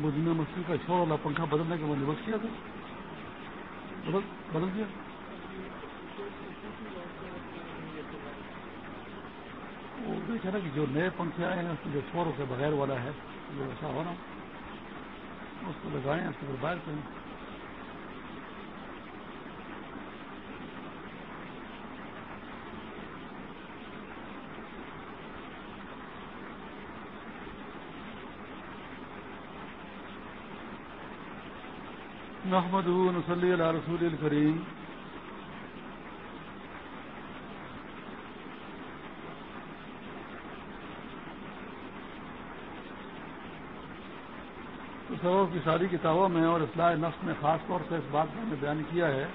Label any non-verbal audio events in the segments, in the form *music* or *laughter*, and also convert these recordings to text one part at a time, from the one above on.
مدینہ مسجد کا شور والا پنکھا بدلنے کا بندوبست کیا تھا؟ بدل دیا؟ وہ دیکھا نا کہ جو نئے پنکھے آئے ہیں، اس میں جو شور کے بغیر والا ہے، جو اچھا ایسا ہونا اس کو لگائیں، اس کو باہر کریں محمد نسلی اللہ رسول الکریم تصور کی ساری کتابوں میں اور اصلاح نفس میں خاص طور سے اس بات کو ہم نے بیان کیا ہے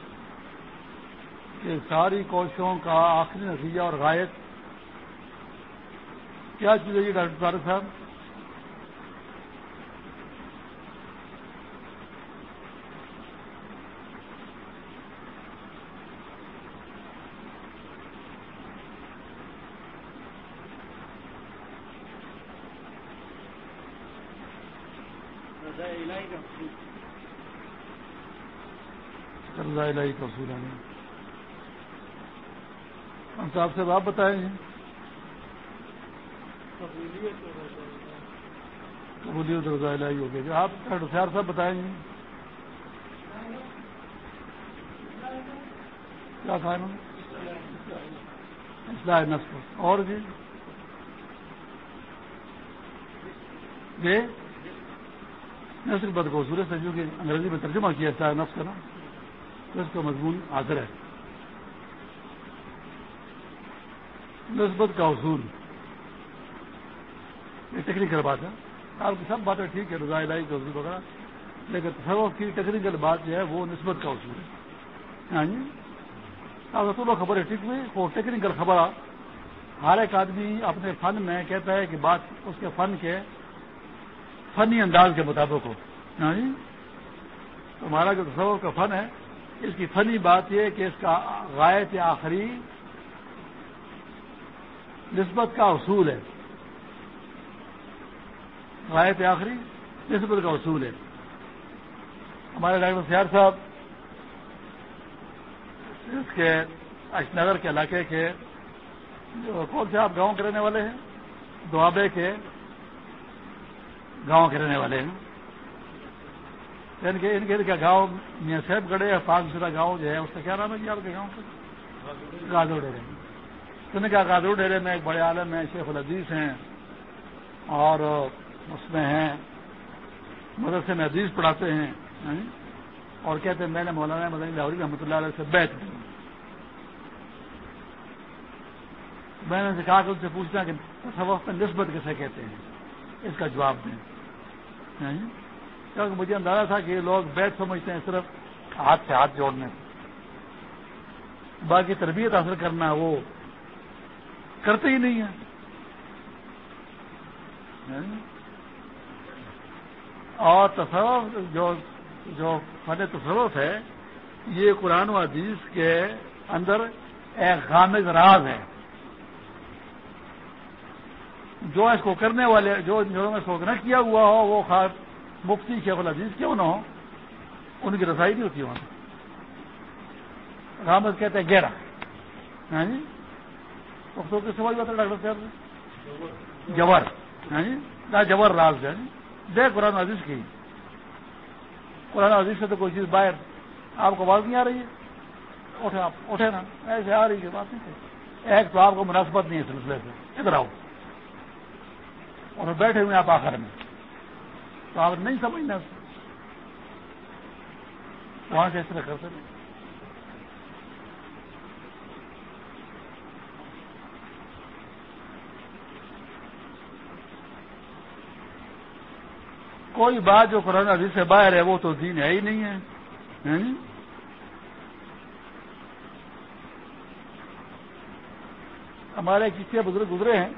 کہ ساری کوششوں کا آخری نتیجہ اور غائب کیا چیز ہے یہ ڈاکٹر طارق کا اصول ہے ہم صاحب سے آپ بتائیں گے قبولیت رضا الہی ہو جو آپ ڈاکٹر سیار صاحب بتائیں گے کیا تھا انہوں نے؟ اصلاح اور جی؟ نسل بد کو سورج سے جو کہ انگریزی میں ترجمہ کیا اصلاح نفس کا نا اس کا مضمون حاضر ہے۔ نسبت کا اصول یہ ٹیکنیکل بات ہے۔ آپ کی سب باتیں ٹھیک ہے رضا الہی کا اصول وغیرہ۔ لیکن تصوف کی ٹیکنیکل بات جو ہے، وہ نسبت کا اصول ہے۔ ہاں جی؟ آپ رسول خبر ہے ٹھیک ہوئی؟ وہ ٹیکنیکل خبر ہر ایک آدمی اپنے فن میں کہتا ہے کہ بات اس کے فن کے فنی انداز کے مطابق ہو۔ ہاں جی؟ ہمارا جو تصور کا فن ہے اس کی فنی بات یہ کہ اس کا غائط آخری نسبت کا اصول ہے۔ غائط آخری نسبت کا اصول ہے۔ ہمارے ڈاکٹر سیار صاحب، اس کے اش نگر کے علاقے کے جو کون سے آپ گاؤں کے رہنے والے ہیں؟ دوابے کے گاؤں کے رہنے والے ہیں۔ ان کے ان کے گاؤں میاں صاحب گڑھے یا شدہ گاؤں جو ہے، اس کا کیا نام ہے جی آپ کے گاؤں کا؟ گادو ڈیرے تو نے کہا گادو ڈیرے میں ایک بڑے عالم ہیں، شیخ العزیز ہیں اور اس میں ہیں، مدرسے میں عزیز پڑھاتے ہیں ہاں جی؟ اور کہتے ہیں میں نے مولانا مدنی لاہوری رحمۃ اللہ علیہ سے بیٹھ دی۔ میں نے کہا کہ ان سے پوچھنا کہ تصوف میں نسبت کیسے کہتے ہیں؟ اس کا جواب دیں۔ ہاں جی؟ کیونکہ مجھے اندازہ تھا کہ یہ لوگ بیت سمجھتے ہیں صرف ہاتھ سے ہاتھ جوڑنے باقی تربیت حاصل کرنا وہ کرتے ہی نہیں ہیں۔ اور تصوف جو جو فن تصوف ہے، یہ قرآن و حدیث کے اندر ایک غامض راز ہے۔ جو اس کو کرنے والے، جو میں اس کو نہ کیا ہوا ہو، وہ خاص مفتی شیخ العزیز کیوں نہ ہو؟ ان کی رسائی نہیں ہوتی وہاں رامد کہتے ہیں گہرا ہاں جی؟ کی سمجھ بتا ڈاکٹر صاحب جور ہاں جی؟ نہ راز ہے۔ دے قرآن عزیز کی۔ قرآن عزیز سے تو کوئی چیز باہر آپ کو آواز نہیں آ رہی ہے۔ اٹھے آپ، اٹھے نا۔ ایسے آ رہی ہے بات نہیں ایک تو آپ کو مناسبت نہیں ہے سلسلے سے۔ ادھر آؤ۔ اور بیٹھے ہوئے آپ آخر میں۔ تو آپ نہیں سمجھنا۔ وہاں سے اس طرح کرتے نہیں کوئی بات جو قرآن عزیز سے باہر ہے، وہ تو دین ہے ہی نہیں ہے۔ ہمارے کسی بزرگ گزرے ہیں۔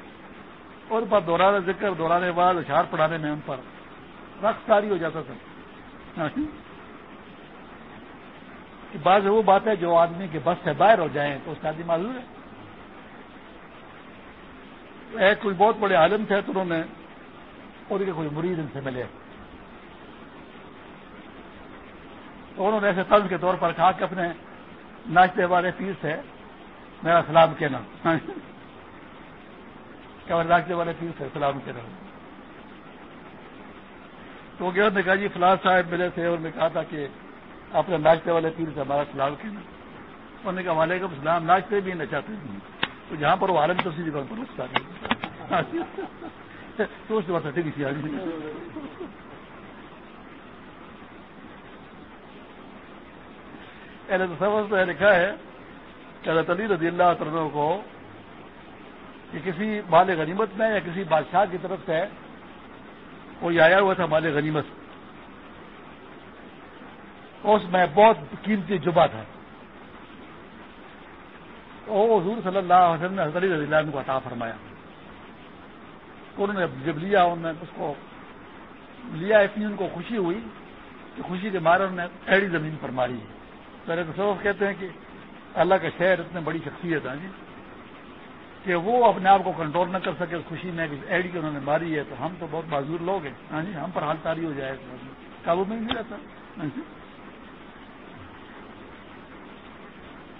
اور پر دوران ذکر دورانے بعد اشار پڑھانے میں ان پر۔ رقص ساری ہو جاتا تھا۔ ہاں جی۔ بعض وہ بات ہے جو آدمی کے بس سے باہر ہو جائیں تو اس کا آدمی معلوم ہے۔ ایک کوئی بہت بڑے عالم تھے تو انہوں نے اور کے کوئی مرید ان سے ملے۔ تو انہوں نے ایسے طرز کے طور پر کہا کہ اپنے ناچتے والے پیر سے میرا سلام کہنا۔ ہاں جی۔ کہ ناچتے والے پیر سے سلام کہنا۔ تو گیا نے کہا جی فلاح صاحب ملے تھے اور نے کہا تھا کہ اپنے ناچتے والے پیر سے ہمارا سلام کہنا انہوں نے کہا وعلیکم السلام ناچتے بھی نچاتے بھی تو جہاں پر وہ عالم تو سی جگہ پر *laughs* تو اس بات ٹھیک سی آدمی اہل تصور لکھا ہے کہ اللہ علی رضی اللہ عنہ کو کہ کسی مال غنیمت میں یا کسی بادشاہ کی طرف سے کوئی آیا ہوا تھا مال غنیمت؟ اس میں بہت قیمتی جبا تھا۔ وہ حضور صلی اللہ علیہ وسلم نے حضرت رضی اللہ عنہ کو عطا فرمایا۔ انہوں نے جب لیا، انہوں نے اس کو لیا اتنی ان کو خوشی ہوئی کہ خوشی کے مارے انہوں نے ایڑی زمین پر ماری ہے۔ میرے تصوف کہتے ہیں کہ اللہ کا شہر اتنے بڑی شخصیت ہے ہاں جی؟ کہ وہ اپنے آپ کو کنٹرول نہ کر سکے، اس خوشی میں ایڈ کی انہوں نے ماری ہے، تو ہم تو بہت معذور لوگ ہیں۔ ہاں جی ہم پر حال تاری ہو جائے قابو میں نہیں رہتا۔ ہاں جی۔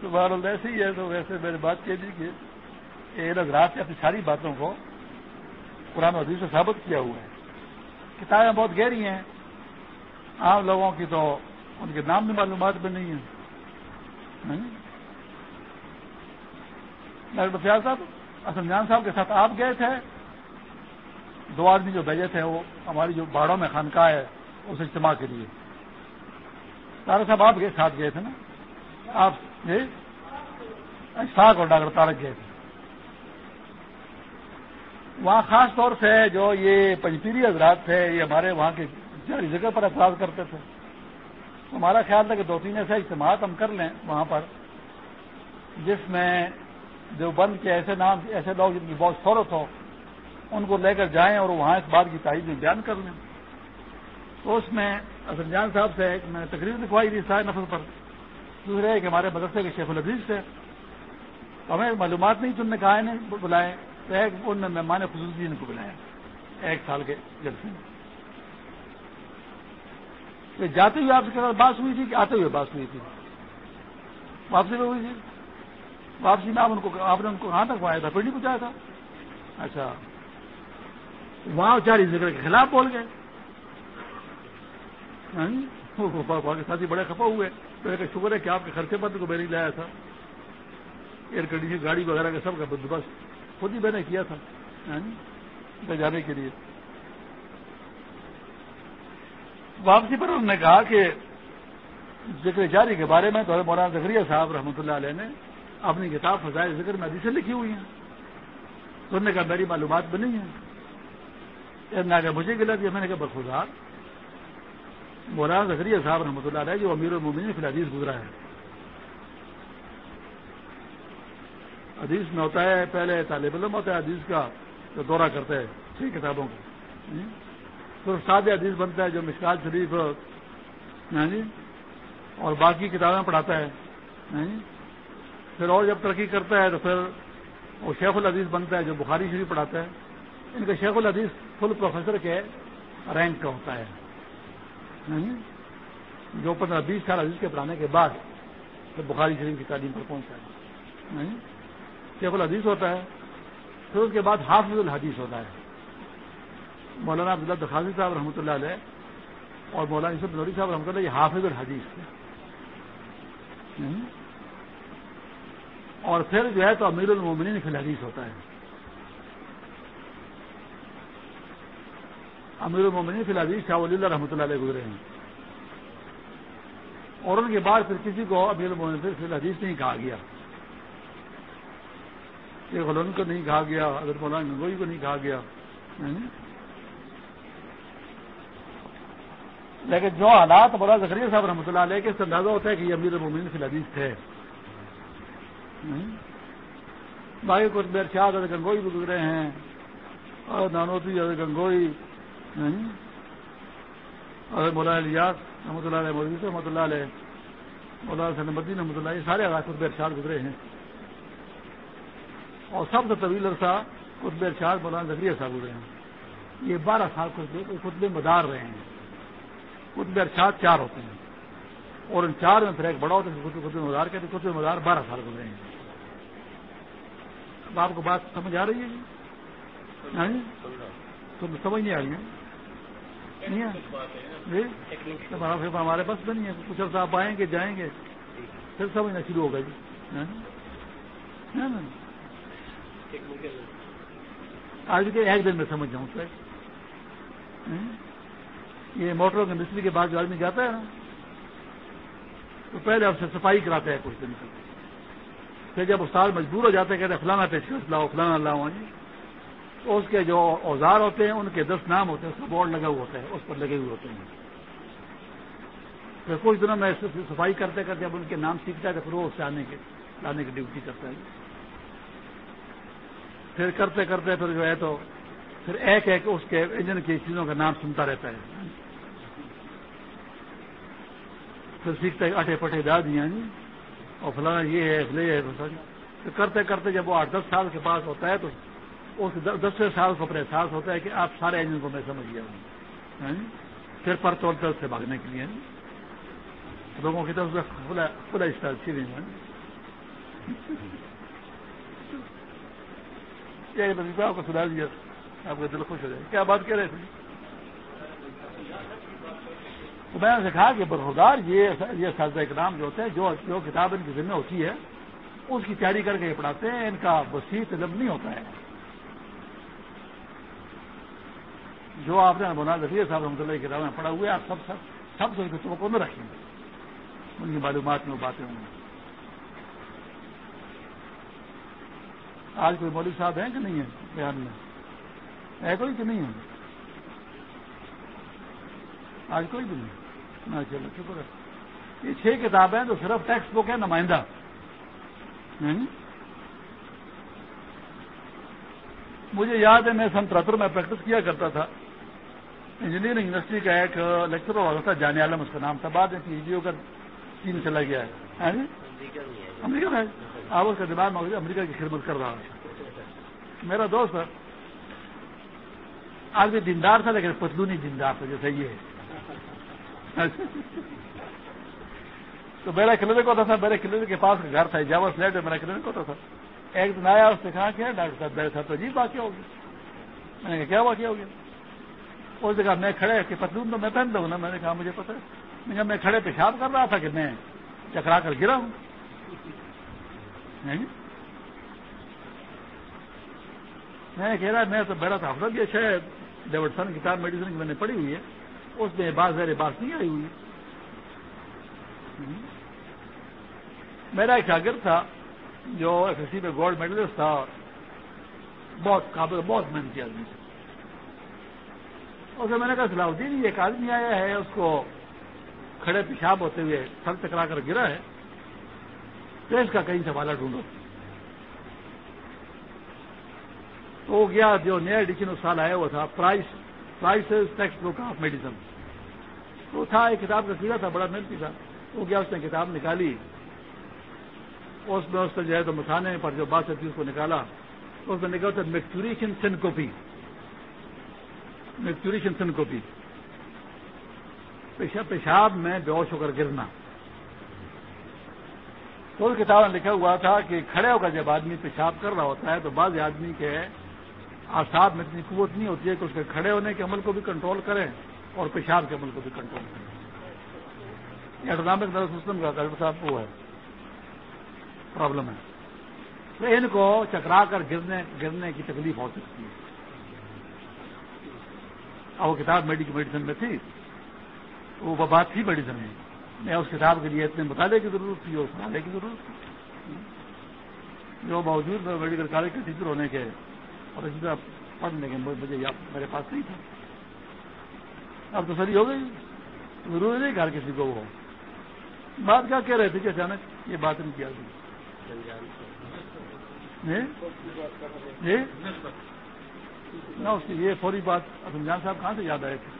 تو بہرحال ایسے ہی ہے، تو ویسے میری بات کہہ دی کہ رات نے اپنی ساری باتوں کو قرآن حدیث سے ثابت کیا ہوا ہے۔ کتابیں بہت گہری ہیں۔ عام لوگوں کی تو ان کے نام بھی معلومات بھی نہیں ہیں۔ ہاں جی۔ ڈاکٹر بسیار صاحب اسم جان صاحب کے ساتھ آپ گئے تھے۔ دو آدمی جو بھیجے تھے، وہ ہماری جو باڑوں میں خانقاہ ہے، اس اجتماع کے لیے۔ تارک صاحب، آپ کے ساتھ گئے تھے نا؟ آپ اشفاق اور ڈاکٹر تارک گئے تھے۔ وہاں خاص طور سے جو یہ پنجپیری حضرات تھے، یہ ہمارے وہاں کی جگہ پر اعتراض کرتے تھے۔ ہمارا خیال تھا کہ دو تین ایسے اجتماع ہم کر لیں وہاں پر، جس میں جو بند کے ایسے نام، ایسے لوگ جن کی بہت شہرت ہو، ان کو لے کر جائیں اور وہاں اس بات کی تائید میں بیان کر لیں۔ تو اس میں اسم جان صاحب سے ایک میں نے تقریر لکھوائی تھی سارے نفر پر۔ دوسرے کہ ہمارے مدرسے کے شیخ العزیز تھے ہمیں معلومات نہیں تم نے کہا انہیں بلائے، تو ایک ان مہمان خصوصی ان کو بلایا ایک سال کے جلسے میں۔ جاتے ہوئے آپ سے بات ہوئی تھی کہ آتے ہوئے بات ہوئی تھی؟ واپسی میں ہوئی تھی؟ واپسی میں آپ ان کو آپ نے ان کو کہاں تک آیا تھا پنڈی پہنچایا تھا۔ اچھا۔ وہاں چار ذکر کے خلاف بول گئے۔ ہاں؟ جی؟ ساتھی بڑے خفا ہوئے۔ تو شکر ہے کہ آپ کے خرچے پر کو میں نہیں لایا تھا۔ ایئر کنڈیشن، گاڑی وغیرہ کا سب کا بندوبست خود ہی میں نے کیا تھا۔ ہاں؟ جانے کے لیے۔ واپسی پر انہوں نے کہا کہ ذکر جاری کے بارے میں تو مولانا زکریہ صاحب رحمۃ اللہ علیہ نے اپنی کتاب فضائے ذکر میں حدیثیں لکھی ہوئی ہیں۔ تو انہوں نے کہا میری معلومات بنی ہیں۔ نہ کہ مجھے گلا دیا۔ میں نے کہا بخودار مولانا زکریہ صاحب رحمۃ اللہ علیہ جو امیر المومن فی الحدیث گزرا ہے۔ حدیث میں ہوتا ہے، پہلے طالب علم ہوتا ہے، حدیث کا جو دورہ کرتا ہے چھ کتابوں کو پھر استاد حدیث بنتا ہے جو مشکال شریف ہاں جی؟ اور باقی کتابیں پڑھاتا ہے۔ ہاں جی؟ پھر اور جب ترقی کرتا ہے تو پھر وہ شیخ الحدیث بنتا ہے جو بخاری شریف پڑھاتا ہے۔ ان کا شیخ الحدیث فل پروفیسر کے رینک کا ہوتا ہے۔ جو پندرہ بیس سال حدیث کے پڑھانے کے بعد پھر بخاری شریف کی تعلیم پر پہنچتا ہے۔ شیخ الحدیث ہوتا ہے، پھر اس کے بعد حافظ الحدیث ہوتا ہے۔ مولانا عبداللہ دخاضی صاحب رحمۃ اللہ علیہ اور مولانا یوسف نوری صاحب رحمۃ اللہ یہ حافظ الحدیث۔ تھے اور پھر جو ہے تو امیر المومنین فی الحدیث ہوتا ہے۔ امیر المومنین فی الحدیث شاہ ولی اللہ رحمۃ اللہ علیہ گزرے ہیں۔ اور ان کے بعد پھر کسی کو امیر المومن فی الحدیث نہیں کہا گیا۔ غلون کو نہیں کہا گیا اگر مولانا گنگوئی کو نہیں کہا گیا۔ یعنی لیکن جو حالات بڑا زکریہ صاحب رحمۃ اللہ علیہ کے اندازہ ہوتا ہے کہ یہ امیر المومن فی الحدیث تھے۔ باقی کچھ بیر شاہ گنگوئی بھی گزرے ہیں اور نانوتی گنگوئی اور مولانا الیاس رحمۃ اللہ علیہ مودی رحمۃ اللہ علیہ، مولانا سنبدین رحمۃ اللہ یہ سارے آغاز بیر شاد گزرے ہیں۔ اور سب سے طویل عرصہ کچھ بیر مولانا زکریہ صاحب گزرے ہیں۔ یہ بارہ سال خطبے مدار رہے ہیں۔ قطب ارشاد چار ہوتے ہیں۔ اور ان چار میں پھر ایک بڑا ہوتا ہے قطب مزار کہتے قطب مزار بارہ سال گزرے ہیں۔ اب آپ کو بات سمجھ آ رہی ہے جی؟ ہاں جی؟ تو سمجھ نہیں آ رہی ہے۔ جی؟ پھر ہمارے پاس بھی نہیں ہے۔ کچھ عرصہ آپ آئیں گے، جائیں گے۔ پھر سمجھنا شروع ہوگا جی۔ ہاں جی؟, ہاں جی؟ آج کے ایک دن میں سمجھ جاؤں سر ہاں جی؟ یہ موٹروں کے مستری کے بعد جو آدمی جاتا ہے نا تو پہلے آپ سے صفائی کراتے ہیں کچھ دن تک پھر جب استاد مجبور ہو جاتے ہیں، کہتے ہیں، فلانا پیشکش لاؤ، فلانا لاؤ ہاں جی. تو اس کے جو اوزار ہوتے ہیں، ان کے دس نام ہوتے ہیں، اس کا بورڈ لگا ہوا ہوتا ہے، اس پر لگے ہوئے ہوتے ہیں۔ پھر کچھ دنوں میں صفائی کرتے کرتے اب ان کے نام سیکھتا ہے، تو پھر وہ اس سے آنے کے لانے کی ڈیوٹی کرتا ہے۔ پھر کرتے کرتے پھر جو ہے تو پھر ایک ایک اس کے انجن کی چیزوں کا نام سنتا رہتا ہے۔ پھر سیکھتا ہے اٹھے پٹھے دا دیا جی۔ اور فلانا یہ ہے فلے ہے پھر کرتے کرتے جب وہ آٹھ دس سال کے پاس ہوتا ہے تو اس دسویں سال کو اپنے احساس ہوتا ہے کہ آپ سارے انجن کو میں سمجھ گیا ہوں۔ ہاں جی؟ پھر پر توڑتے اس سے بھاگنے کے لیے۔ لوگوں کی طرف سے کھلا اسٹائل سی نہیں ہے آپ کو سدھار دیا۔ آپ کا دل خوش ہو جائے۔ کیا بات کہہ رہے تھے تو میں نے کہا کہ برخدار یہ یہ سازہ اکرام جو ہوتے ہیں، جو جو کتاب ان کی ذمہ ہوتی ہے، اس کی تیاری کر کے یہ پڑھاتے ہیں، ان کا وسیع علم نہیں ہوتا ہے۔ جو آپ نے بنا رفیع صاحب رحمۃ اللہ کی کتابیں پڑھا ہوئے، آپ سب سب سب سے کتابوں کو نہ رکھیں گے۔ ان کی معلومات میں باتیں ہوں گی۔ آج کوئی مولوی صاحب ہیں کہ نہیں ہے بیان میں؟ ہے کوئی کہ نہیں ہے آج کوئی بھی نہیں۔ چلو شکر ہے۔ یہ چھ کتابیں تو صرف ٹیکسٹ بک ہے نمائندہ۔ مجھے یاد ہے میں سن ترہتر میں پریکٹس کیا کرتا تھا۔ انجینئرنگ یونیورسٹی کا ایک لیکچر ہوا تھا جانے عالم اس کا نام تھا۔ بعد میں پی ایچ ڈی کا چین چلا گیا ہے۔ امریکہ میں آپ اس کا دماغ میں امریکہ کی خدمت کر رہا ہوں۔ میرا دوست آج بھی دیندار تھا لیکن پتلونی دیندار تھا جیسے یہ ہے۔ تو میرا کلینک ہوتا تھا، میرے کلینک کے پاس گھر تھا جاوا فلیٹ میں میرا کلینک ہوتا تھا۔ ایک دن آیا، اس نے کہا کہ ڈاکٹر صاحب، میرے ساتھ عجیب واقعہ ہو گیا۔ میں نے کہا، کیا واقعہ ہو گیا؟ اس جگہ میں کھڑے کہ پتلون تو میں پہنتا ہوں نا۔ میں نے کہا، مجھے پتا میں کہا، میں کھڑے پیشاب کر رہا تھا کہ میں چکرا کر گرا ہوں۔ میں کہہ رہا میں تو بیٹھا تھا۔ افراد یہ شاید ڈیوڈسن کتاب میڈیسن کی میں نے پڑھی ہوئی ہے۔ اس میں بات زیر بات نہیں آئی ہوئی۔ میرا ایک شاگرد تھا جو ایس ایس سی میں گولڈ میڈلسٹ تھا، بہت قابل، بہت محنتی آدمی تھا۔ اسے میں نے کہا، صلاح الدین ایک آدمی آیا ہے، اس کو کھڑے پیشاب ہوتے ہوئے سر ٹکرا کر گرا ہے۔ تو اس کا کہیں سے والا ڈھونڈو۔ تو وہ گیا، جو نیا ایڈیشن اس سال آیا ہوا تھا prize text book of medicine تو تھا ایک کتاب کا سیدھا تھا، بڑا محنتی تھا۔ وہ کیا اس نے کتاب نکالی۔ اس میں اس جو ہے تو مسانے پر جو بات تھی اس کو نکالا۔ اس میں نکالا تھا میکچوریشن سن کوپی میکچوریشن سن کوپی پیشاب میں ہوش ہو کر گرنا۔ تو اس کتاب میں لکھا ہوا تھا کہ کھڑے ہو کر جب آدمی پیشاب کر رہا ہوتا ہے تو بعض آدمی کے آساب میں اتنی قوت نہیں ہوتی ہے کہ اس کے کھڑے ہونے کے عمل کو بھی کنٹرول کریں اور پیشاب کے عمل کو بھی کنٹرول کریں۔ یہ اٹنامک نروس سسٹم کا ڈاکٹر صاحب وہ ہے۔ پرابلم ہے۔ تو ان کو چکرا کر گرنے گرنے کی تکلیف ہو سکتی ہے۔ اور وہ کتاب میڈیسن میں تھی۔ وہ بات تھی میڈیسن میں میں اس کتاب کے لیے اتنے مطالعے کی ضرورت تھی اور مطالعے کی ضرورت تھی۔ جو باوجود میڈیکل کالج کے ٹیچر ہونے کے اور اسی طرح پڑھنے کے مجھے میرے پاس نہیں تھا اب تو سری ہو گئی ضروری نہیں گھر کسی کو وہ بات کیا کہہ رہے تھے کہ اچانک یہ بات نہیں کیا نہ اس کی یہ فوری بات جان صاحب کہاں سے یاد آئے تھے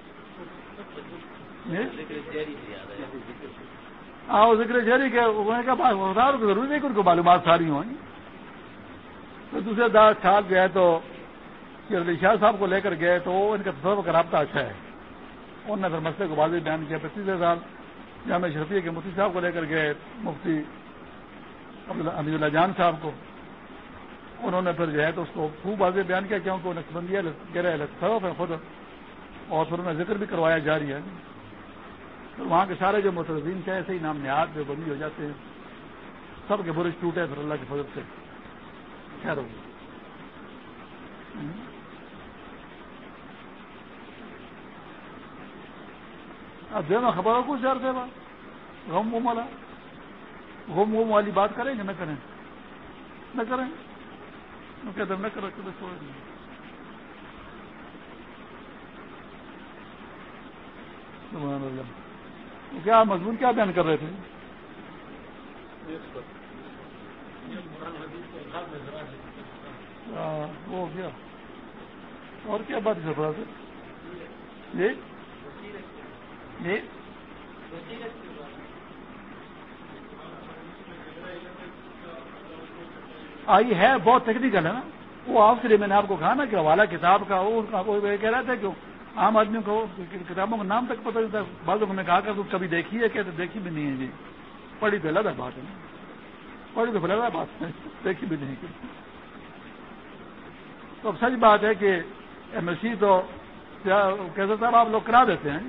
ہاں وہ ذکر جہری کے ضروری نہیں کہ ان کو معلومات ساری ہوں دوسرے دار خیال جو ہے تو علی شاہ صاحب کو لے کر گئے تو ان کا تصور کا رابطہ اچھا ہے۔ انہوں نے پھر مسئلے کو واضح بیان کیا۔ پچیس سال جامع شفیع کے مفتی صاحب کو لے کر گئے، مفتی حمید اللہ جان صاحب کو۔ انہوں نے پھر جو ہے تو اس کو خوب واضح بیان کیا، کیونکہ وہ نقصبندیہ گرہ ہے خود اور پھر انہیں ذکر بھی کروایا جا رہی ہے۔ تو وہاں کے سارے جو مترزین تھے، ایسے ہی نام نہاد میں بندی ہو جاتے ہیں۔ سب کے برج ٹوٹے پھر اللہ کی فضل سے۔ اچھا خیر ہوگی اب دینا خبر ہو کچھ یار دے غم وم والا غم وم والی بات کریں کہ نہ کریں۔ نہ کریں۔ کہتے نہ کرو چلو چھوڑ دیں کیا مضمون کیا بیان کر رہے تھے؟ ہاں، وہ کیا اور کیا بات ہے سر جی؟ جی؟ آئی ہے بہت ٹیکنیکل ہے نا۔ وہ آپ کے لیے میں نے آپ کو کہا نا کہ حوالہ کتاب کا وہ کہہ رہا تھا کہ عام آدمی کو کتابوں کا نام تک پتہ چلتا ہے بعضوں نے کہا کہ کبھی دیکھی ہے؟ کیا تو دیکھی بھی نہیں ہے جی۔ پڑھی تو الگ بات ہے نا۔ پڑھی تو الگ بات ہے، دیکھی بھی نہیں۔ تو اب سچ بات ہے کہ ایم ایس سی تو کیسے صاحب آپ لوگ کرا دیتے ہیں۔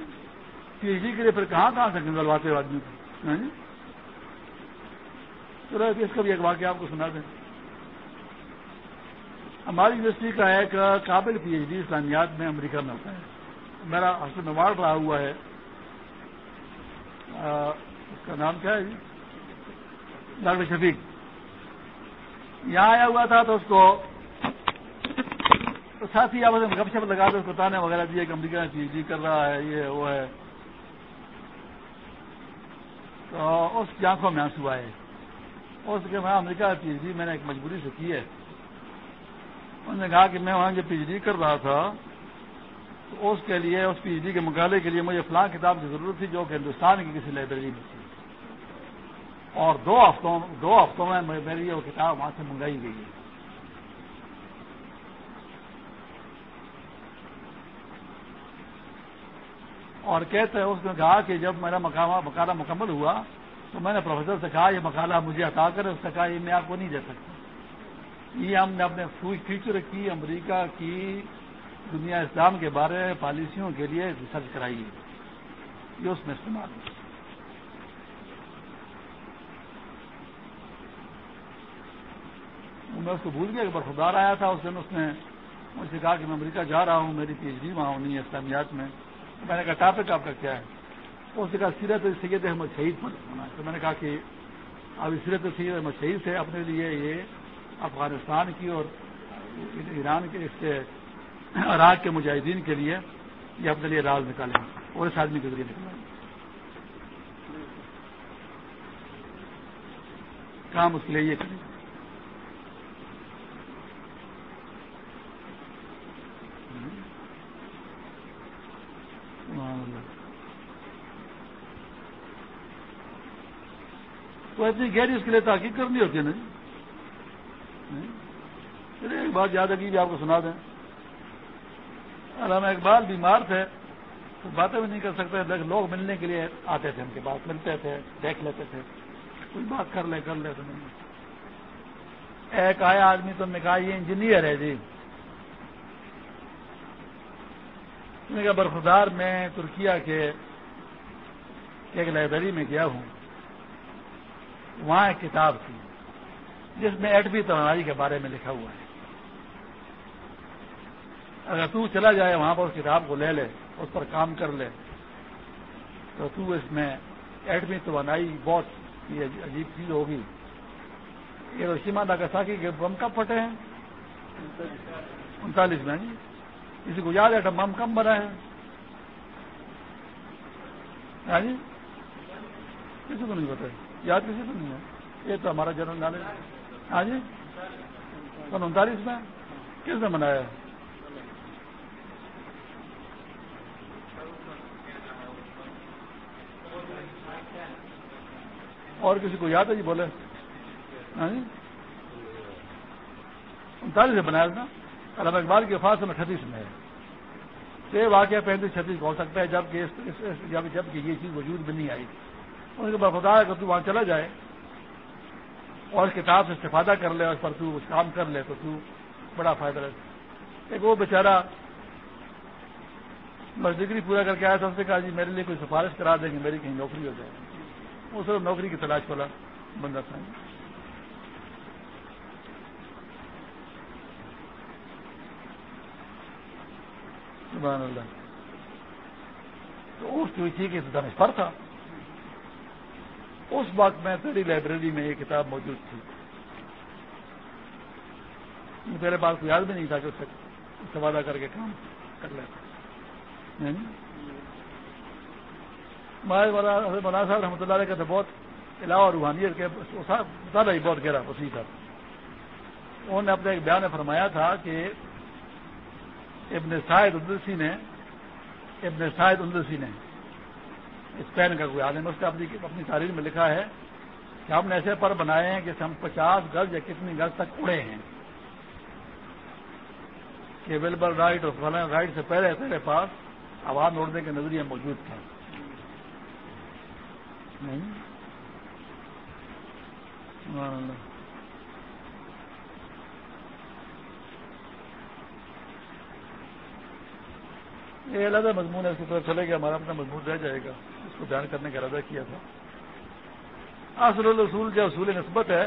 پی ایچ ڈی کے لیے پھر کہاں کہاں سے نکلواتے ہو آدمی کو؟ چلو اس کا بھی ایک واقعہ آپ کو سنا دیں۔ ہماری یونیورسٹی کا ایک قابل پی ایچ ڈی اسلامیات میں امریکہ میں ہوتا ہے۔ میرا حسن نواڑ رہا ہوا ہے۔ اس کا نام کیا ہے جی؟ ڈاکٹر شفیق۔ یہاں آیا ہوا تھا تو اس کو ساتھی آپ گپ شپ لگا دے اس کو تانے وغیرہ دیے، کہ امریکہ میں پی ڈی کر رہا ہے، یہ، وہ ہے۔ تو اس کی آنکھوں میں آنسو آئے۔ اس کے میں امریکہ پی ایچ ڈی میں نے ایک مجبوری سے کی ہے۔ انہوں نے کہا کہ میں وہاں جو پی ایچ ڈی کر رہا تھا، تو اس کے لیے، اس پی ایچ ڈی کے مقابلے کے لیے مجھے فلاں کتاب کی ضرورت تھی جو کہ ہندوستان کی کسی لائبریری میں تھی۔ اور دو ہفتوں دو ہفتوں میں میری وہ کتاب وہاں سے منگائی گئی ہے۔ اور کہتے ہیں اس نے کہا کہ جب میرا مکالہ مکمل ہوا تو میں نے پروفیسر سے کہا، یہ مکالہ مجھے عطا کرے اس نے کہا، یہ میں آپ کو نہیں دے سکتا۔ یہ ہم نے اپنے فیوچر کی، امریکہ کی، دنیا اسلام کے بارے میں پالیسیوں کے لیے ریسرچ کرائی ہے۔ یہ اس میں استعمال ہے۔ میں اس کو بھول گیا کہ برفدار آیا تھا، اس دن اس نے مجھ سے کہا کہ میں امریکہ جا رہا ہوں، میری پی ایچ ڈی وہاں ہونی ہے اسلامیات میں۔ میں نے کہا، ٹاپک آپ کا کیا ہے؟ اس نے کہا، سیرت سید احمد شہید پر۔ ہونا تو میں نے کہا کہ ابھی سیرت سید احمد شہید سے اپنے لیے یہ افغانستان کی اور ایران کے اس کے عراق کے مجاہدین کے لیے یہ اپنے لیے راز نکالیں۔ اور اس آدمی کے ذریعے نکالیں کام اس کے لیے یہ کریں۔ تو اتنی گہری اس کے لیے تحقیق کرنی ہوتی ہے نا جی۔ چلیے ایک بات یاد رکھی بھی آپ کو سنا دیں۔ علامہ اقبال بیمار تھے، تو باتیں بھی نہیں کر سکتے، لیکن لوگ ملنے کے لیے آتے تھے، ان کے پاس ملتے تھے، دیکھ لیتے تھے۔ کوئی بات کر لے کر لے، تو نہیں۔ ایک آیا آدمی تو نے کہا، یہ انجینئر ہے جی۔ نے کہا برفدار میں ترکیا کے، ایک لائبریری میں گیا ہوں۔ وہاں ایک کتاب تھی، جس میں ایٹمی توانائی کے بارے میں لکھا ہوا ہے۔ اگر تو چلا جائے وہاں پر اس کتاب کو لے لے، اس پر کام کر لے، تو تو اس میں ایٹمی توانائی بہت یہ عجیب چیز ہوگی۔ یہ تو سیما ناگاساکی کے بم کب پھٹے ہیں؟ انتالیس میں جی کسی کو یاد ہے بم کم بنا ہے جی؟ کسی کو نہیں پتا یاد کسی کو نہیں ہے؟ یہ تو ہمارا جنرل نالج ہاں جی؟ سن انتالیس میں؟ کس نے منایا اور کسی کو یاد ہے؟ جی بولے۔ ہاں جی؟ انتالیس سے بنایا تھا۔ علامہ اقبال کے وفات میں چھتیس میں ہے۔ یہ واقعہ پینتیس چھتیس ہو سکتا ہے، جبکہ جبکہ یہ چیز وجود بھی نہیں آئی۔ ان کے بعد خدا کہ تو وہاں چلا جائے اور اس کتاب سے استفادہ کر لے اور اس پر تو کچھ کام کر لے تو تو بڑا فائدہ رہتا ایک وہ بیچارہ بس ڈگری پورا کر کے آیا تھا، اس نے کہا جی میرے لیے کوئی سفارش کرا دیں گے، میری کہیں نوکری ہو جائے۔ وہ صرف نوکری کی تلاش والا بندہ تھا۔ سبحان اللہ۔ تو اس کی تھی کہ دانش پر تھا۔ اس وقت میں تیری لائبریری میں یہ کتاب موجود تھی۔ میرے پاس کو یاد بھی نہیں تھا کہ اس سے استفادہ کر کے کام کر لیتا۔ یعنی؟ مولانا صاحب رحمۃ اللہ علیہ کا تو بہت علاوہ روحانیت کے ہی بہت گہرا وسیع تھا۔ انہوں نے اپنے ایک بیان میں فرمایا تھا کہ ابن سائد اندرسی نے ابن سائد اندرسی نے اسپین کا کوئی آدمی اس کا اپنی اپنی تاریخ میں لکھا ہے کہ ہم نے ایسے پر بنائے ہیں کہ ہم پچاس گز یا کتنی گز تک اڑے ہیں۔ کہ ویلبر رائٹ اور فلاں رائٹ سے پہلے تیرے پاس آواز اڑنے کے نظریے موجود تھا یہ الگ مضمون ہے، اس کی طرف چلے گا، ہمارا اپنا مضمون رہ جائے گا۔ اس کو بیان کرنے کا ارادہ کیا تھا۔ اصل الرسول جو اصول نسبت ہے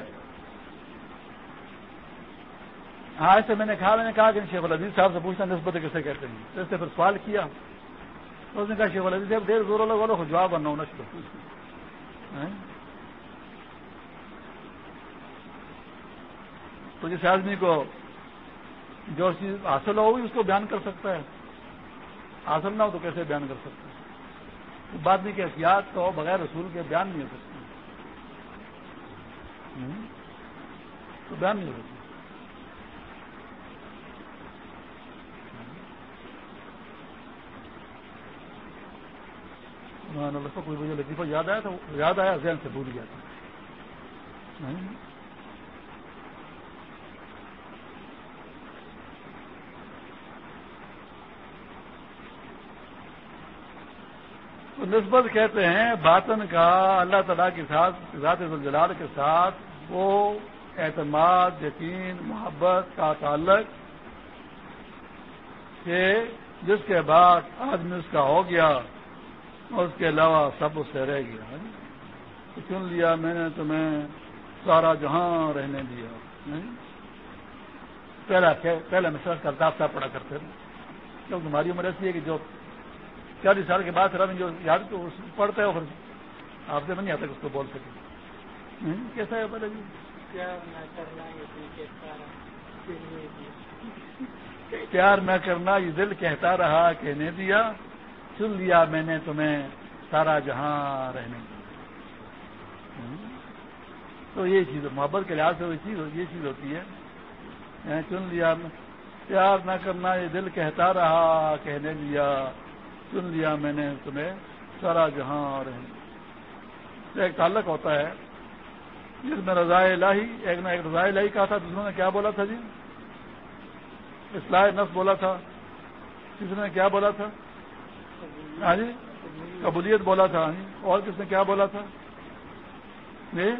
ہاں ایسے میں نے کہا، میں نے کہا کہ شیخ العزیز صاحب سے پوچھنا نسبت کیسے کہتے ہیں۔ تو اس سے پھر سوال کیا۔ تو اس نے کہا، شیخ العزیز صاحب، دیر زور لگا جواب بننا ہونا چاہیے ہاں؟ تو جس آدمی کو جو چیز حاصل ہوگی اس کو بیان کر سکتا ہے۔ حاصل نہ ہو تو کیسے بیان کر سکتے ہیں؟ بعد میں کی احتیاط تو بغیر رسول کے بیان نہیں ہو سکتے تو بیان نہیں ہو سکتا کوئی مجھے لطیفہ یاد آیا تو یاد آیا، ذہن سے بھول گیا تھا۔ نسبت کہتے ہیں باطن کا اللہ تعالیٰ کے ساتھ، ذات الجلال کے ساتھ وہ اعتماد، یقین، محبت کا تعلق کہ جس کے بعد آدمی اس کا ہو گیا اور اس کے علاوہ سب اس سے رہ گیا۔ چن لیا میں نے تمہیں سارا جہاں رہنے دیا۔ پہلا پہلا مسئلہ کرتا صاحب پڑا کرتے تھے۔ کیونکہ تمہاری عمر ایسی ہے کہ جو چالیس سال کے بعد جو یاد تو پڑھتا ہے آپ سے نہیں آتا کہ اس کو بول سکے۔ کیسا ہے پہلے جی؟ پیار نہ کرنا یہ دل کہتا رہا کہنے دیا چن لیا میں نے تمہیں سارا جہاں رہنے۔ دیا تو یہ چیز محبت کے لحاظ سے چیز یہ چیز ہوتی ہے۔ چن لیا پیار نہ کرنا یہ دل کہتا رہا کہنے دیا۔ چن لیا میں نے تمہیں، سارا جہاں اور ایک تعلق ہوتا ہے۔ جس میں رضاء الہی، ایک نہ ایک رضاء الہی کہا تھا، دوسروں نے کیا بولا تھا جی؟ اصلاح نفس بولا تھا۔ کس نے کیا بولا تھا؟ ہاں جی؟ قبولیت بولا تھا۔ ہاں جی؟ اور کس نے کیا بولا تھا؟ جی؟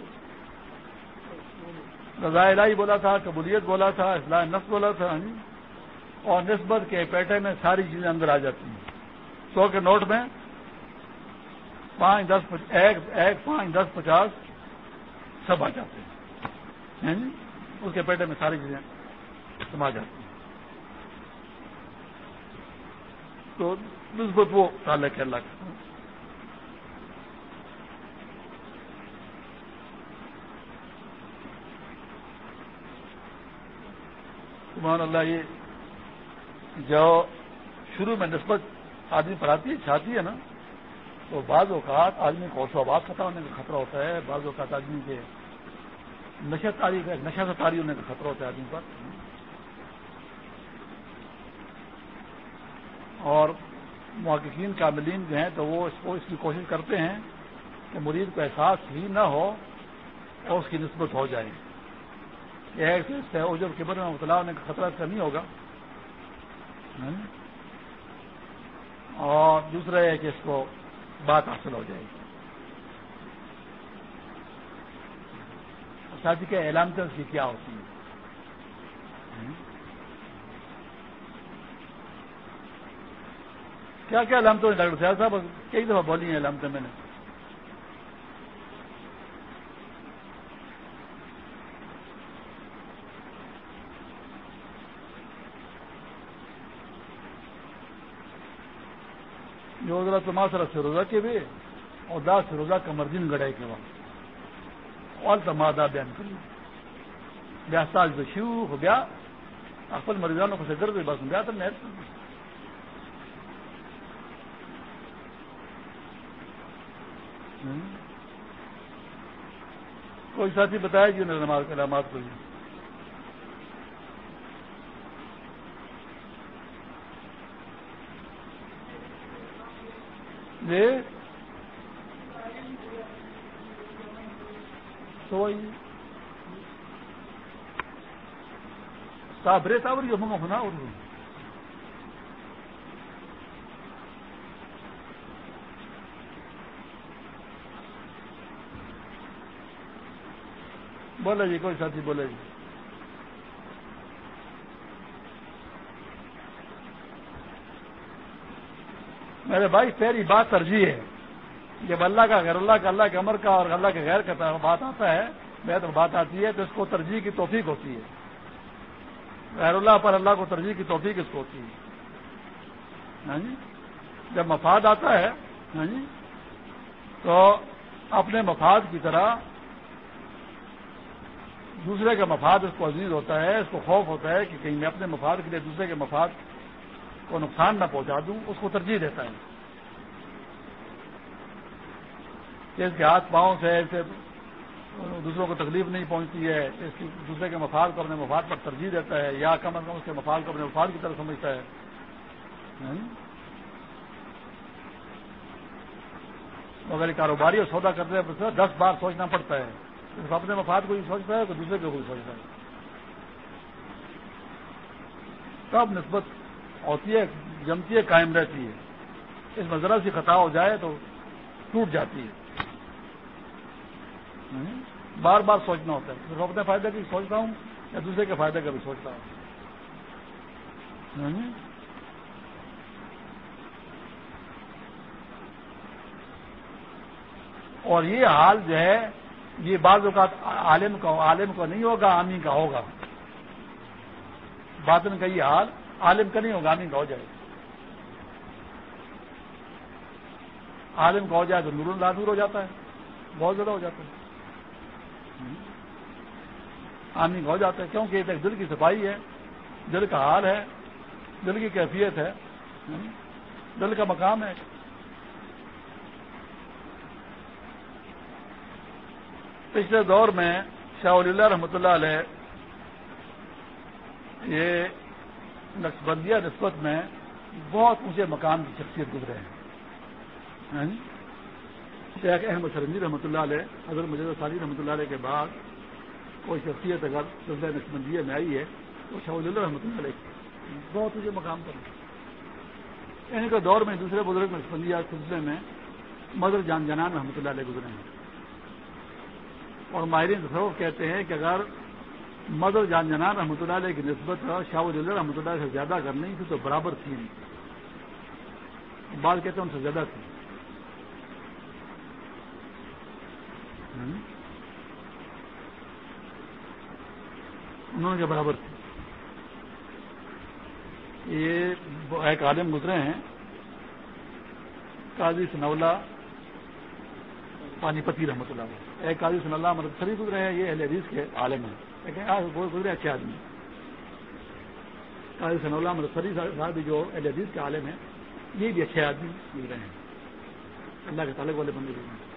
رضاء الہی بولا تھا، قبولیت بولا تھا، اصلاح نفس بولا تھا۔ ہاں جی؟ اور نسبت کے پیٹرن میں ساری چیزیں اندر آ جاتی ہیں۔ سو کے نوٹ میں پانچ دس ایک ایک پانچ دس پچاس سب آ جاتے ہیں۔ جی؟ اس کے پیٹے میں ساری چیزیں سما جاتی ہیں۔ تو نسبت وہ تعلق ہے اللہ کا سبحان اللہ، یہ جو شروع میں نسبت آدمی پڑھاتی ہے، چھاتی ہے نا، تو بعض اوقات آدمی کو سو آباد خطرہ ہونے کا خطرہ ہوتا ہے۔ بعض اوقات آدمی کے نشہ تاری، نشہ سے تاری ہونے کا خطرہ ہوتا ہے آدمی پر۔ اور محققین، کاملین جو ہیں، تو وہ اس کو، اس کی کوشش کرتے ہیں کہ مریض کو احساس ہی نہ ہو اور اس کی نسبت ہو جائے۔ ایک جب کبر میں مبتلا ہونے کا خطرہ اس نہیں ہوگا۔ ہاں؟ اور دوسرا ہے کہ اس کو بات حاصل ہو جائے گی۔ شادی کے اعلان کر کی کیا ہوتی ہے؟ کیا کیا علامتوں ڈاکٹر صاحب صاحب، کئی دفعہ بولی ہیں علامتیں میں نے۔ جو ذرا تما سر فروزہ کے بھی اور دا فروزہ کا مرجن گڑے کے وقت۔ اور تمادا بیان کری بیاستاج بشیو ہو گیا اپل مریضانوں کو سے درد بس گیا تو میں کوئی ساتھی بتایا جی نماز علامات کو جی جی صابرے صابر جو منگا ہونا اور بولے جی کوئی ساتھی بولے جی۔ میرے بھائی پہلی بات ترجیح ہے۔ جب اللہ کا غیر، اللہ کا، اللہ کے امر کا اور اللہ کے غیر کا بات آتا ہے بہتر بات آتی ہے، تو اس کو ترجیح کی توفیق ہوتی ہے۔ غیر اللہ پر اللہ کو ترجیح کی توفیق اس کو ہوتی ہے۔ ہاں جی؟ جب مفاد آتا ہے ہاں جی؟ تو اپنے مفاد کی طرح دوسرے کا مفاد اس کو عزیز ہوتا ہے، اس کو خوف ہوتا ہے کہ کہیں میں اپنے مفاد کے لیے دوسرے کے مفاد کو نقصان نہ پہنچا دوں، اس کو ترجیح دیتا ہے اس کے ہاتھ پاؤں سے ایسے دوسروں کو تکلیف نہیں پہنچتی ہے، اس کی دوسرے کے مفاد کو اپنے مفاد پر ترجیح دیتا ہے، یا کم از کم اس کے مفاد کو اپنے مفاد کی طرف سمجھتا ہے۔ مگر کاروباری اور سودا کرتے ہیں دس بار سوچنا پڑتا ہے۔ صرف اپنے مفاد کو ہی سوچتا ہے تو دوسرے کو بھی سوچتا ہے۔ تب نسبت ہوتی ہے، جمتی ہے، قائم رہتی ہے۔ اس میں ذرا سی خطا ہو جائے تو ٹوٹ جاتی ہے۔ بار بار سوچنا ہوتا ہے۔ صرف اپنے فائدے کا بھی سوچتا ہوں یا دوسرے کے فائدے کا بھی سوچتا ہوں۔ اور یہ حال جو ہے، یہ بعض اوقات عالم کا عالم کا نہیں ہوگا، عامی کا ہوگا۔ باطن کا یہ حال عالم کا نہیں ہوگا، عالم کا ہو جائے عالم کا ہو جائے تو نور اللہ ہو جاتا ہے، بہت زیادہ ہو جاتا ہے۔ آمی کا ہو جاتا ہے، کیونکہ ایک دل کی صفائی ہے، دل کا حال ہے، دل کی کیفیت ہے۔ دل کا مقام ہے۔ پچھلے دور میں شاہ اللہ رحمۃ اللہ علیہ، یہ نقصبندیہ نسبت میں بہت اونچے مقام کی شخصیت گزرے ہیں۔ ہاں جی؟ شیخ احمد سرنجی رحمۃ اللہ علیہ، حضرت مجھے سالی رحمۃ اللہ علیہ کے بعد کوئی شخصیت اگر سلسلہ نقصبندیہ میں آئی ہے، تو شاہ اللہ رحمۃ اللہ علیہ بہت اونچے مقام پر۔ یعنی ان کے دور میں دوسرے بزرگ نقصبندیہ سلسلے میں مدر جان جنان رحمۃ اللہ علیہ گزرے ہیں۔ اور ماہرین تصوف کہتے ہیں کہ اگر مدر جان جنان رحمۃ اللہ علیہ کی نسبت شاہ اللہ رحمۃ اللہ سے زیادہ اگر نہیں تھی تو برابر تھی بات کہتے ہیں ان سے زیادہ تھی۔ انہوں نے برابر تھی۔ یہ ایک عالم گزرے ہیں، قاضی سنولا پانی پتی رحمۃ اللہ ایک قاضی سن اللہ مدد شریف گزرے ہیں، یہ اہل حدیث کے عالم ہیں۔ بہت گزرے اچھے آدمی۔ قاضی سن اللہ مدد مطلب شریف صاحب جو اہل حدیث کے عالم ہیں، یہ بھی اچھے آدمی گزرے ہیں۔ اللہ کے تعلق والے بندے گزرے ہیں۔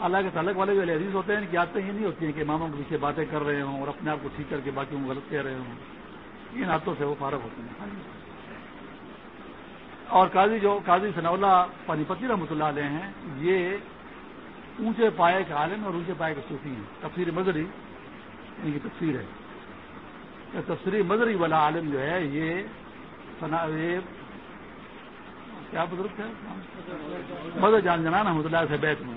اللہ کے تعلق والے جو اہل ہوتے ہیں کہ آتے ہی نہیں ہوتی ہیں کہ ماموں کے پیچھے باتیں کر رہے ہوں اور اپنے آپ کو ٹھیک کر کے باقیوں کو غلط کہہ رہے ہوں۔ ان ہاتھوں سے وہ فارغ ہوتے ہیں۔ اور قاضی جو، قاضی ثناء پانی پتی رحمۃ اللہ علیہ ہیں، یہ اونچے پائے کے عالم اور اونچے پائے کے صوفی ہیں۔ تفسیر مظہری ان یعنی کی تفسیر ہے۔ تفسیری مظہری والا عالم جو ہے، یہ کیا بزرگ ہے؟ مدر جان جنان احمد اللہ سے بیت میں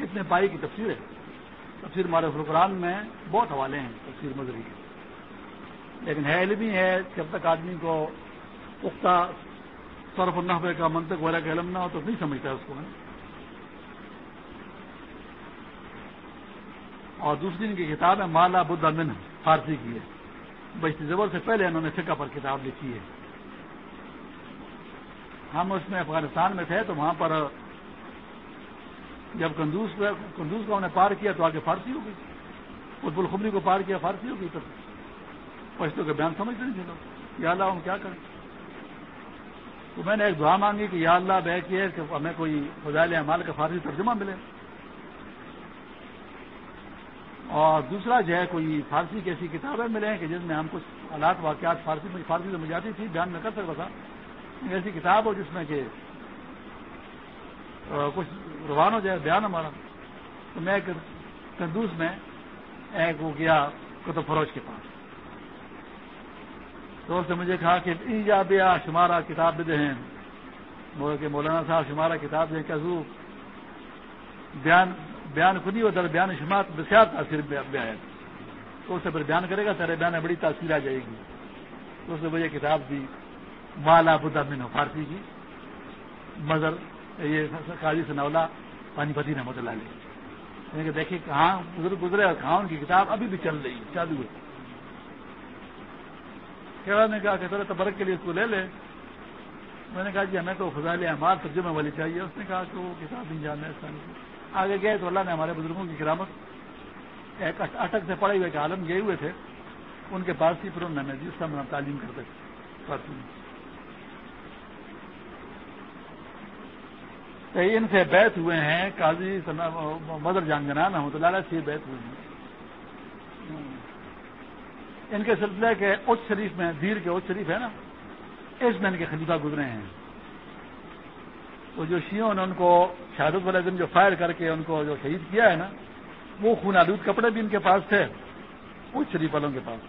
اتنے پائی کی تفسیر ہے۔ تفسیر مارے القرآن میں بہت حوالے ہیں تفسیر مذہبی کے۔ لیکن ہے علمی ہے، جب تک آدمی کو پختہ صرف النحوے کا منطق وغیرہ کا علم نہ ہو تو نہیں سمجھتا اس کو۔ اور دوسری ان کی کتاب ہے، مالا بدھ من، فارسی کی ہے۔ بشتی زبر سے پہلے انہوں نے فقہ پر کتاب لکھی ہے۔ ہم اس میں افغانستان میں تھے تو وہاں پر جب کندوز کندوز کو ہم نے پار کیا تو آگے فارسی ہو گئی۔ قطب الخبری کو پار کیا، فارسی ہو گئی تو۔ پشتوں کے بیان سمجھتے نہیں چلو یا اللہ ہم کیا کریں؟ تو میں نے ایک دعا مانگی کہ یا اللہ بہ کیے کہ ہمیں کوئی فضائل اعمال کا فارسی ترجمہ ملے۔ اور دوسرا جو ہے کوئی فارسی کی ایسی کتابیں ملیں کہ جس میں ہم کچھ حالات واقعات فارسی میں فارسی سے مجھے تھی، بیان میں کر سکتا تھا۔ ایسی کتاب ہو جس میں کہ کچھ روان ہو جائے بیان ہمارا۔ تو میں ایک کندوز میں ایک وہ گیا کتب فروش کے پاس۔ تو اس نے مجھے کہا کہ جا بیا شمارا کتاب دے ہیں۔ کہ مولانا صاحب، شمارا کتاب دیں کیسو بیان بیان خودی ہو در بیان شمار بسیار تاثیر آیا تو اسے پھر بیان کرے گا، تیرے بیان میں بڑی تاثیر آ جائے گی۔ تو اس نے مجھے کتاب دی مالا بدھا من فارسی کی۔ مظر یہ قاضی سنولا پانی پتی نے لا لی کہ دیکھیے کہاں گزرے اور کہاں ان کی کتاب ابھی بھی چل رہی ہے چالو ہے کہڑا نے کہا کہ تھوڑے تبرک کے لیے اس کو لے لے۔ میں نے کہا جی ہمیں تو فضائل احمد ترجمے والی چاہیے۔ اس نے کہا کہ وہ کتاب نہیں جانا ہے آگے گئے تو اللہ نے ہمارے بزرگوں کی کرامت، ایک اٹک سے پڑے ہوئے کہ عالم گئے ہوئے تھے۔ ان کے پاس ہی پھر انہوں نے جس جی، طرح تعلیم کرتے ان سے بیت ہوئے ہیں، قاضی مدر جانگنان رحمۃ اللہ سے بیت ہوئے ہیں۔ ان کے سلسلے کے اچ شریف میں، دیر کے اچ شریف ہے نا، اس میں ان کے خلیفہ گزرے ہیں۔ تو جو شیوں نے ان کو شہادت والے دن جو فائر کر کے ان کو جو شہید کیا ہے نا، وہ خون آلود کپڑے بھی ان کے پاس تھے اچ شریف والوں کے پاس۔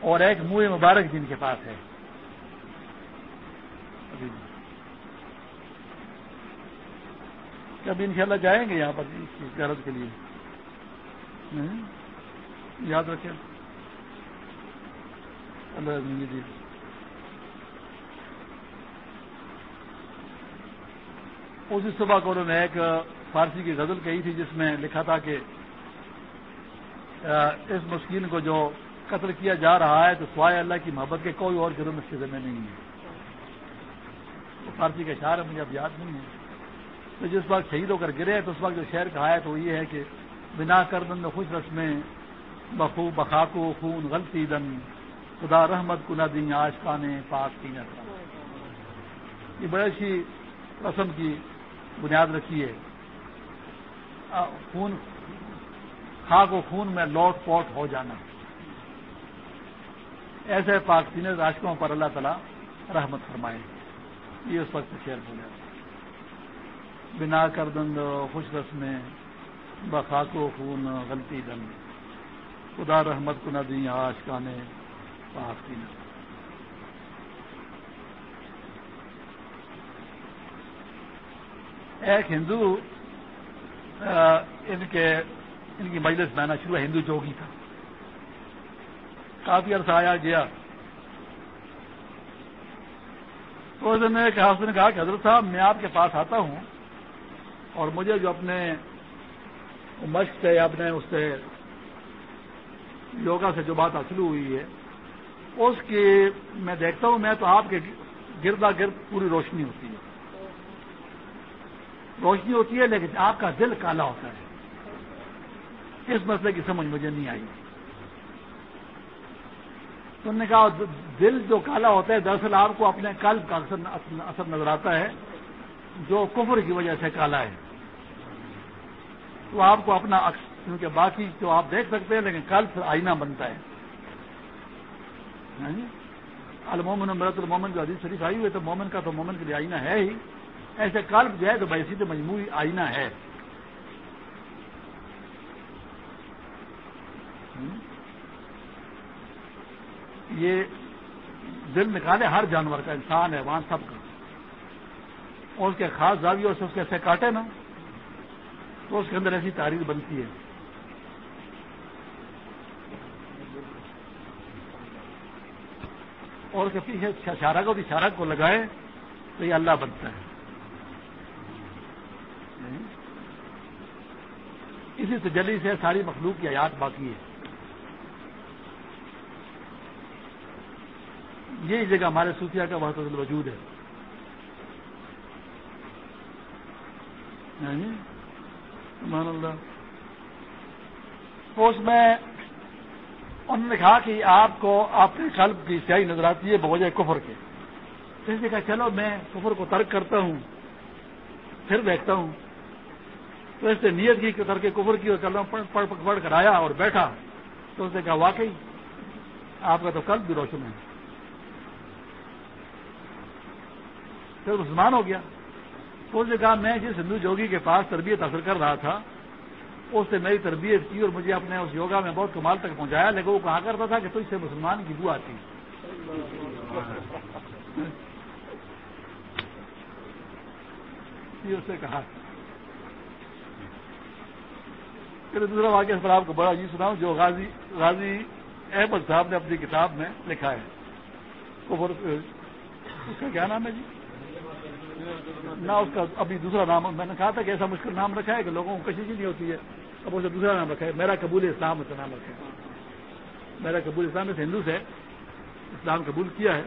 اور ایک منہ مبارک بھی ان کے پاس ہے۔ کبھی ان شاء اللہ جائیں گے یہاں پر زیارت کے لیے؟ یاد رکھیں۔ اللہ یعنی جی اسی صبح کو انہوں نے ایک فارسی کی غزل کہی تھی جس میں لکھا تھا کہ اس مسکین کو جو قتل کیا جا رہا ہے تو سوائے اللہ کی محبت کے کوئی اور جرم اس کے ذمہ نہیں ہے۔ فارسی کا اشار ہے، مجھے اب یاد نہیں ہے۔ تو جس وقت شہید ہو کر گرے تو اس وقت جو شہر کہا ہے تو یہ ہے کہ، بنا کر دن خوش رسمیں، بخو بخاکو خون غلطی دن۔ خدا رحمت کلا دیں آشقان پاک کی یہ بڑی اچھی رسم کی بنیاد رکھی ہے۔ خون، خاک و خون میں لوٹ پوٹ ہو جانا۔ ایسے پاک سینے راشکوں پر اللہ تعالیٰ رحمت فرمائے۔ یہ اس وقت شعر بولے۔ بنا کر دند خوش رسمیں بخاک و خون غلطی دن خدا رحمت کو نہ دی آشکانے پاک ایک ہندو ان کے، ان کی مجلس میں آنا شروع ہندو جوگی تھا۔ کافی عرصہ آیا گیا۔ تو اس نے کہا اس نے کہا کہ حضرت صاحب، میں آپ کے پاس آتا ہوں اور مجھے جو اپنے مشق سے، اپنے اس سے یوگا سے جو بات حاصل ہوئی ہے اس کی میں دیکھتا ہوں، میں تو آپ کے گردا گرد پوری روشنی ہوتی ہے۔ روشنی ہوتی ہے، لیکن آپ کا دل کالا ہوتا ہے۔ اس مسئلے کی سمجھ مجھے نہیں آئی۔ تو نے کہا، دل جو کالا ہوتا ہے، دراصل آپ کو اپنے قلب کا اثر نظر آتا ہے، جو کفر کی وجہ سے کالا ہے۔ تو آپ کو اپنا کیونکہ باقی جو آپ دیکھ سکتے ہیں، لیکن کل پھر آئینہ بنتا ہے۔ المومن مرت المومن جو حدیث شریف آئی ہوئی تو مومن کا تو مومن کے لیے آئینہ ہے ہی۔ ایسے کلب جو ہے تو بھائی تو مجموعی آئینہ ہے۔ یہ دل نکالے ہر جانور کا انسان ہے، وہاں سب کا۔ اور اس کے خاص زاویوں سے اس کے ایسے کاٹے نا، تو اس کے اندر ایسی تاریخ بنتی ہے۔ اور اس کے پیچھے شارک اشارہ کو لگائے تو یہ اللہ بنتا ہے۔ اسی تجلی سے ساری مخلوق کی حیات باقی ہے یہی جگہ ہمارے صوفیہ کا بہت وجود ہے۔ ہاں جی؟ اس میں انہوں نے کہا کہ آپ کو آپ کے قلب کی سیاہی نظر آتی ہے بوجہ کفر کے۔ اس نے کہا، چلو میں کفر کو ترک کرتا ہوں، پھر دیکھتا ہوں۔ تو اس نے نیت کی کر کے کفر کی اور چل رہا ہوں پڑھ پڑھ کر آیا اور بیٹھا۔ تو اس نے کہا، واقعی آپ کا تو قلب بھی روشن ہے۔ پھر مسلمان ہو گیا۔ اس نے کہا، میں جس ہندو جوگی کے پاس تربیت حاصل کر رہا تھا اس سے میری تربیت کی اور مجھے اپنے اس یوگا میں بہت کمال تک پہنچایا۔ لیکن وہ کہا کرتا تھا کہ تو اس سے مسلمان کی بو آتی اس کہا۔ پھر دوسرا واقعہ پر آپ کو بڑا یہ سناؤں، جو غازی غازی احمد صاحب نے اپنی کتاب میں لکھا ہے۔ اس کا کیا نام ہے جی؟ نہ اس کا ابھی دوسرا نام، میں نے کہا تھا کہ ایسا مشکل نام رکھا ہے کہ لوگوں کو کشش ہی نہیں ہوتی ہے۔ اب اسے دوسرا نام رکھا ہے، میرا قبول اسلام اسے نام رکھا ہے۔ میرا قبول اسلام سے ہندو سے اسلام قبول کیا ہے۔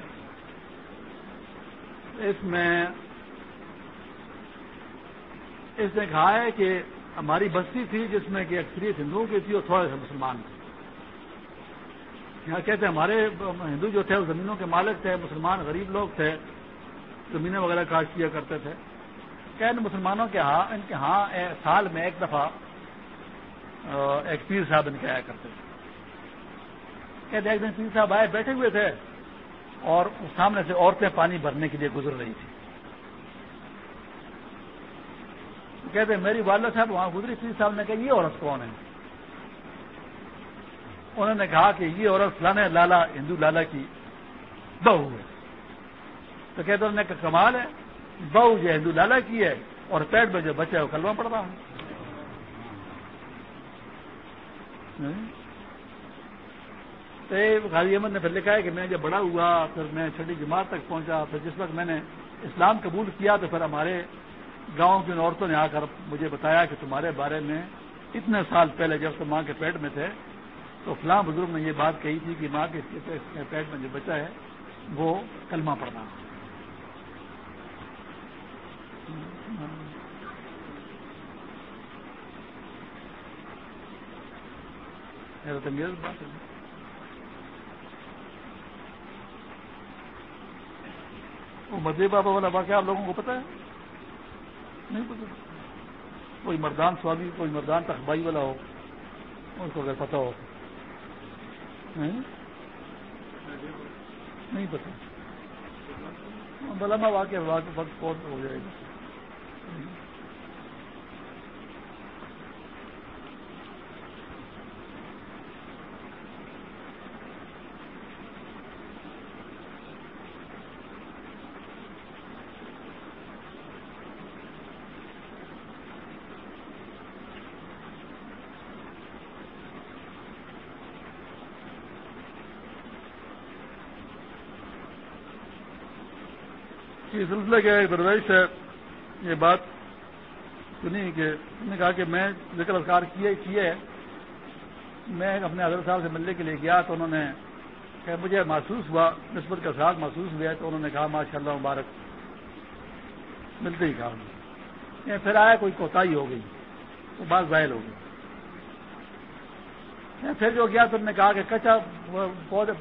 اس میں، اس نے کہا ہے کہ ہماری بستی تھی جس میں کہ اکثریت ہندوؤں کی تھی اور تھوڑے سے مسلمان تھے یہاں کہتے ہیں ہمارے ہندو جو تھے، وہ زمینوں کے مالک تھے، مسلمان غریب لوگ تھے۔ زمینیں وغیرہ کاش کیا کرتے تھے۔ کہ ان مسلمانوں کے ہاں ان کے ہاں سال میں ایک دفعہ ایک پیر صاحب ان کے آیا کرتے تھے۔ کہتے ایک دن پیر صاحب آئے، بیٹھے ہوئے تھے اور سامنے سے عورتیں پانی بھرنے کے لیے گزر رہی تھی کہتے میری والدہ صاحب وہاں گزری، پیر صاحب نے کہا، یہ عورت کون ہے؟ انہوں نے کہا کہ یہ عورت فلانے لالا، ہندو لالا کی بہو ہے۔ تو کہتے انہوں نے کمال ہے. بہو جو ہندو لالا کی ہے اور پیٹ میں جو بچہ ہے وہ کلمہ پڑ رہا ہے غازی احمد نے پھر لکھا ہے کہ میں جب بڑا ہوا، پھر میں چھٹی جماعت تک پہنچا، پھر جس وقت میں نے اسلام قبول کیا تو پھر ہمارے گاؤں کی عورتوں نے آ کر مجھے بتایا کہ تمہارے بارے میں اتنے سال پہلے جب تم ماں کے پیٹ میں تھے، تو فلاں بزرگ نے یہ بات کہی تھی کہ ماں کے پیٹ میں جو بچہ ہے وہ کلمہ پڑھنا بات ہے وہ بابا والا واقعہ آپ لوگوں کو پتا ہے نہیں پتا کوئی مردان سوابی کوئی مردان تخبائی والا ہو اس کو اگر پتا ہو نہیں پتا بلا میں واقع وقت کون ہو جائے گا سلسلہ کیا ہے درویش ہے، یہ بات سنی کہ انہوں نے کہا کہ میں ذکر اذکار کیے کیے میں اپنے حضرت صاحب سے ملنے کے لیے گیا تو انہوں نے کہ مجھے محسوس ہوا، نسبت کا ساتھ محسوس ہوا تو انہوں نے کہا ماشاء اللہ مبارک۔ ملتے ہی کہا پھر آیا، کوئی کوتا ہو گئی، تو بات ظاہر ہو گئی۔ پھر جو گیا تو انہوں نے کہا کہ کچا پودے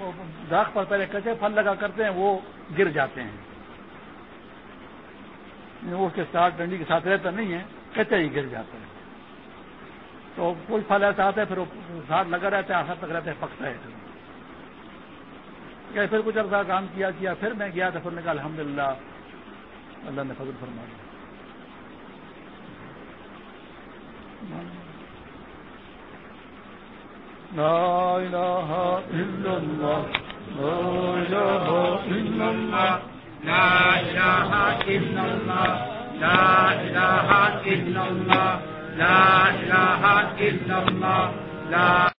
داخ پر پہلے کچے پھل لگا کرتے ہیں، وہ گر جاتے ہیں۔ وہ اس کے ساتھ ڈنڈی کے ساتھ رہتا نہیں ہے کچا ہی گر جاتا ہے۔ تو کوئی پھل ایسا آتا ہے، پھر وہ ساتھ لگا رہتا ہے آخر تک رہتا ہے، پکتا ہے۔ کہ پھر کچھ عرصہ کام کیا کیا، پھر میں گیا تو پھر نے کہا الحمد للہ اللہ نے فضل فرما لا لا لا إله إلا الله. لا إله إلا الله. لا